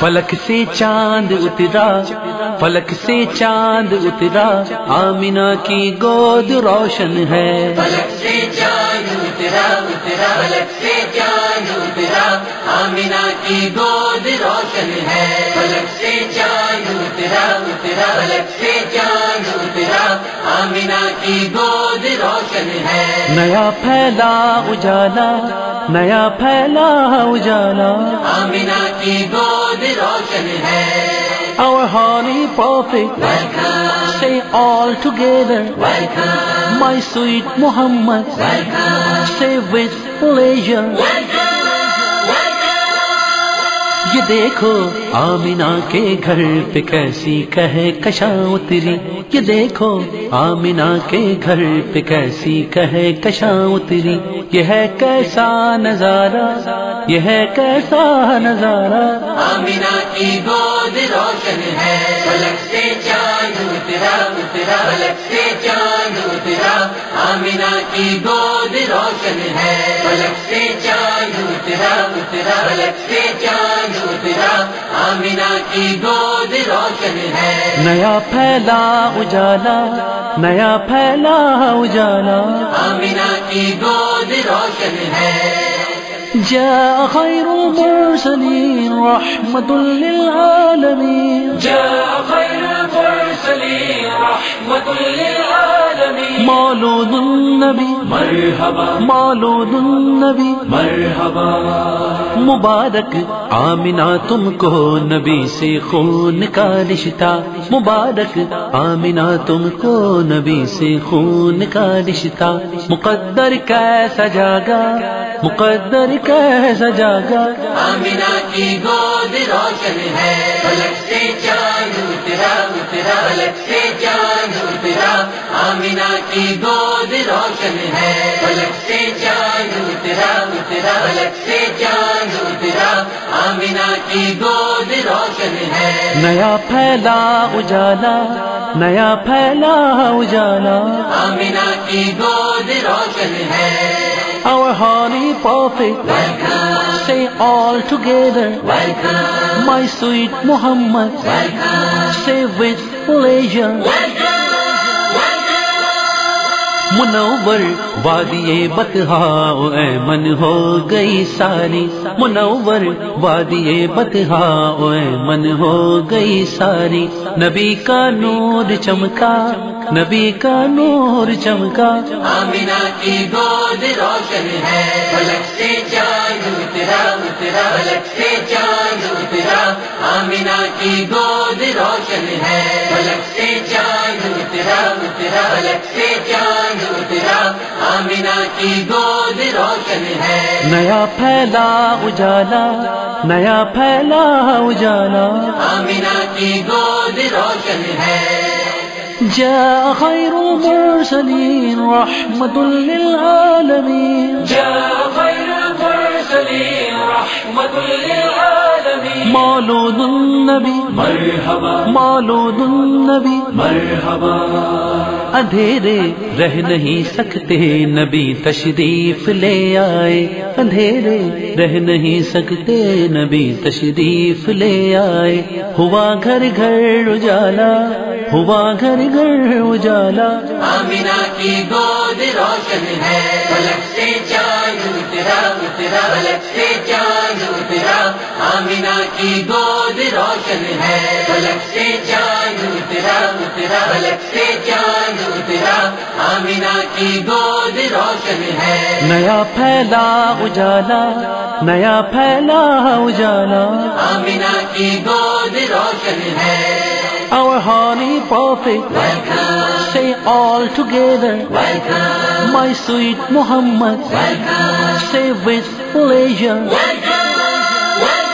والاند فلک سے چاند اترا آمینہ کی گود روشن ہے۔ فلک سے چاند اترا اترا فلک سے چاند اترا آمینہ کی گود روشن ہے۔ فلک سے چاند اترا اترا فلک سے چاند اترا آمینہ کی گود روشن ہے۔ نیا پھیلا اجالا نیا پھیلا اجالا۔ آمینہ کی گود روشن ہے۔ Our holy prophet Welcome, say all together. Welcome, My sweet Muhammad. Welcome, say with pleasure. Welcome, welcome. یہ دیکھو آمینہ کے گھر پہ کیسی کہے کشاں اتری۔ یہ دیکھو آمینہ کے گھر پہ کیسی کہے کشاں اتری۔ یہ ہے کیسا نظارہ یہ ہے کیسا نظارہ۔ آمینہ کی گود روشن ہے۔ فلک سے چاند اترا اترا فلک سے چاند اترا آمینہ کی گود روشن ہے۔ فلک سے چاند اترا اترا فلک سے چاند اترا آمینہ کی گود روشن ہے۔ نیا پھیلا اجالا نیا پھیلا اجالا۔ آمینہ کی گود روشن ہے۔ جاء خير المرسلين رحمة للعالمين. جاء خير المرسلين رحمة مولود النبي مرحبا۔ مولود النبي مرحبا۔ مبارک۔ آمینہ تم کو نبی سے خون کا رشتہ۔ مبارک۔ آمینہ تم کو نبی سے خون کا رشتہ۔ مقدر کیسا جاگا۔ مقدر کیسا جاگا۔ آمینہ کی گود روشن ہے۔ فلک سے چاند اترا اترا فلک سے چاند اترا آمینہ کی گود روشن ہے فلک سے چاند اترا اترا فلک سے چاند اترا آمینہ کی گود روشن ہے نیا پھیلا اجالا نیا پھیلا اجالا آمینہ کی گود روشن ہے Our holy prophet Welcome, say all together welcome, My sweet Muhammad welcome, say with pleasure welcome. منور وادی بتہا من ہو گئی ساری منور وادی بتہا من ہو گئی ساری نبی کا نور چمکا نبی کا نور چمکا آمینہ کی گود روشن ہے۔ فلک سے چاند اترا اترا فلک سے چاند آمینہ کی گود روشن ہے۔ فلک سے چاند اترا اترا فلک سے چاند اترا آمینہ کی گود روشن ہے۔ نیا پھیلا اجالا نیا پھیلا اجالا۔ آمینہ کی گود روشن ہے۔ جاء خير المرسلين رحمة للعالمين جاء خير المرسلين رحمة للعالمين مولود النبي مرحبا. مولود النبي مرحبا. اندھیرے رہ نہیں سکتے نبی تشریف لے آئے. اندھیرے رہ نہیں سکتے نبی تشریف لے آئے. ہوا گھر گھر اجالا. ہوا گھر گھر اجالا۔ آمینہ کی گود روشن ہے۔ فلک سے چاند اترا اترا فلک سے چاند اترا آمینہ کی گود روشن ہے۔ فلک سے چاند اترا اترا فلک سے چاند اترا آمینہ کی گود روشن ہے۔ نیا پھیلا اجالا نیا پھیلا اجالا۔ آمینہ کی گود روشن ہے۔ Our holy Welcome, say all together welcome, My sweet Muhammad welcome, say with pleasure welcome, welcome.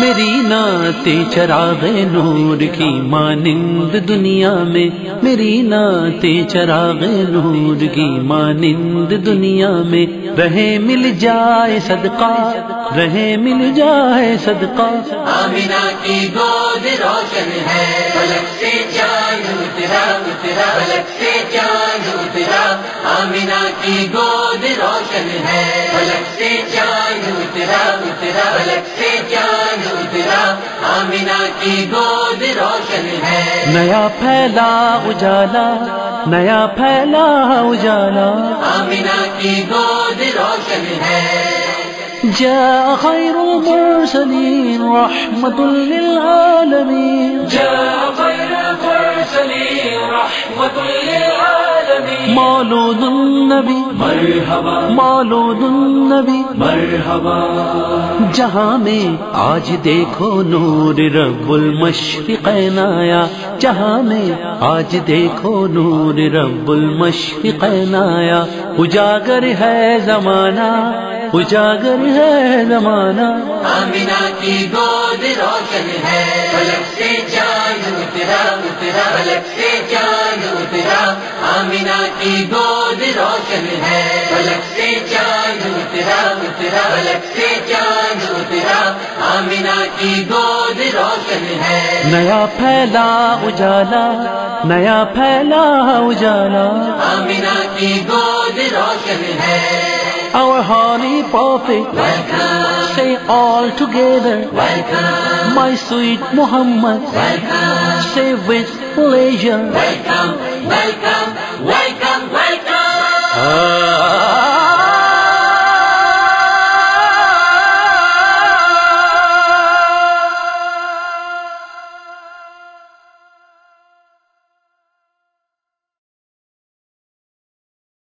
میری نعت چراغ نور کی مانند دنیا میں میری نعت چراغ نور کی مانند دنیا میں رہے مل جائے صدقہ رہے مل جائے صدقہ۔ آمینہ کی گود روشن ہے۔ فلک سے چاند اترا اترا۔ فلک سے چاند اترا۔ آمینہ کی گود روشن ہے۔ فلک سے چاند اترا اترا۔ فلک سے چاند اترا۔ آمینہ کی گود روشن ہے۔ نیا پھیلا اجالا نیا پھیلا اجالا۔ آمینہ کی گود روشن ہے۔ جاء خير المرسلين رحمة للعالمين. جاء خير المرسلين رحمة للعالمين. مولود النبی مرحبا. مولود النبی مرحبا. جہاں میں آج دیکھو نور رب المشرقین آیا جہاں میں آج دیکھو نور رب المشرقین آیا اجاگر ہے زمانہ اجاگر ہے زمانہ۔ آمینہ کی گود روشن ہے۔ فلک سے چاند اترا اترا فلک سے چاند اترا آمینہ کی گود روشن ہے۔ فلک سے چاند اترا اترا فلک سے چاند اترا آمینہ کی گود روشن ہے۔ نیا پھیلا اجالا نیا پھیلا اجالا۔ آمینہ کی گود روشن ہے۔ See all together my sweet Muhammad see ولیجن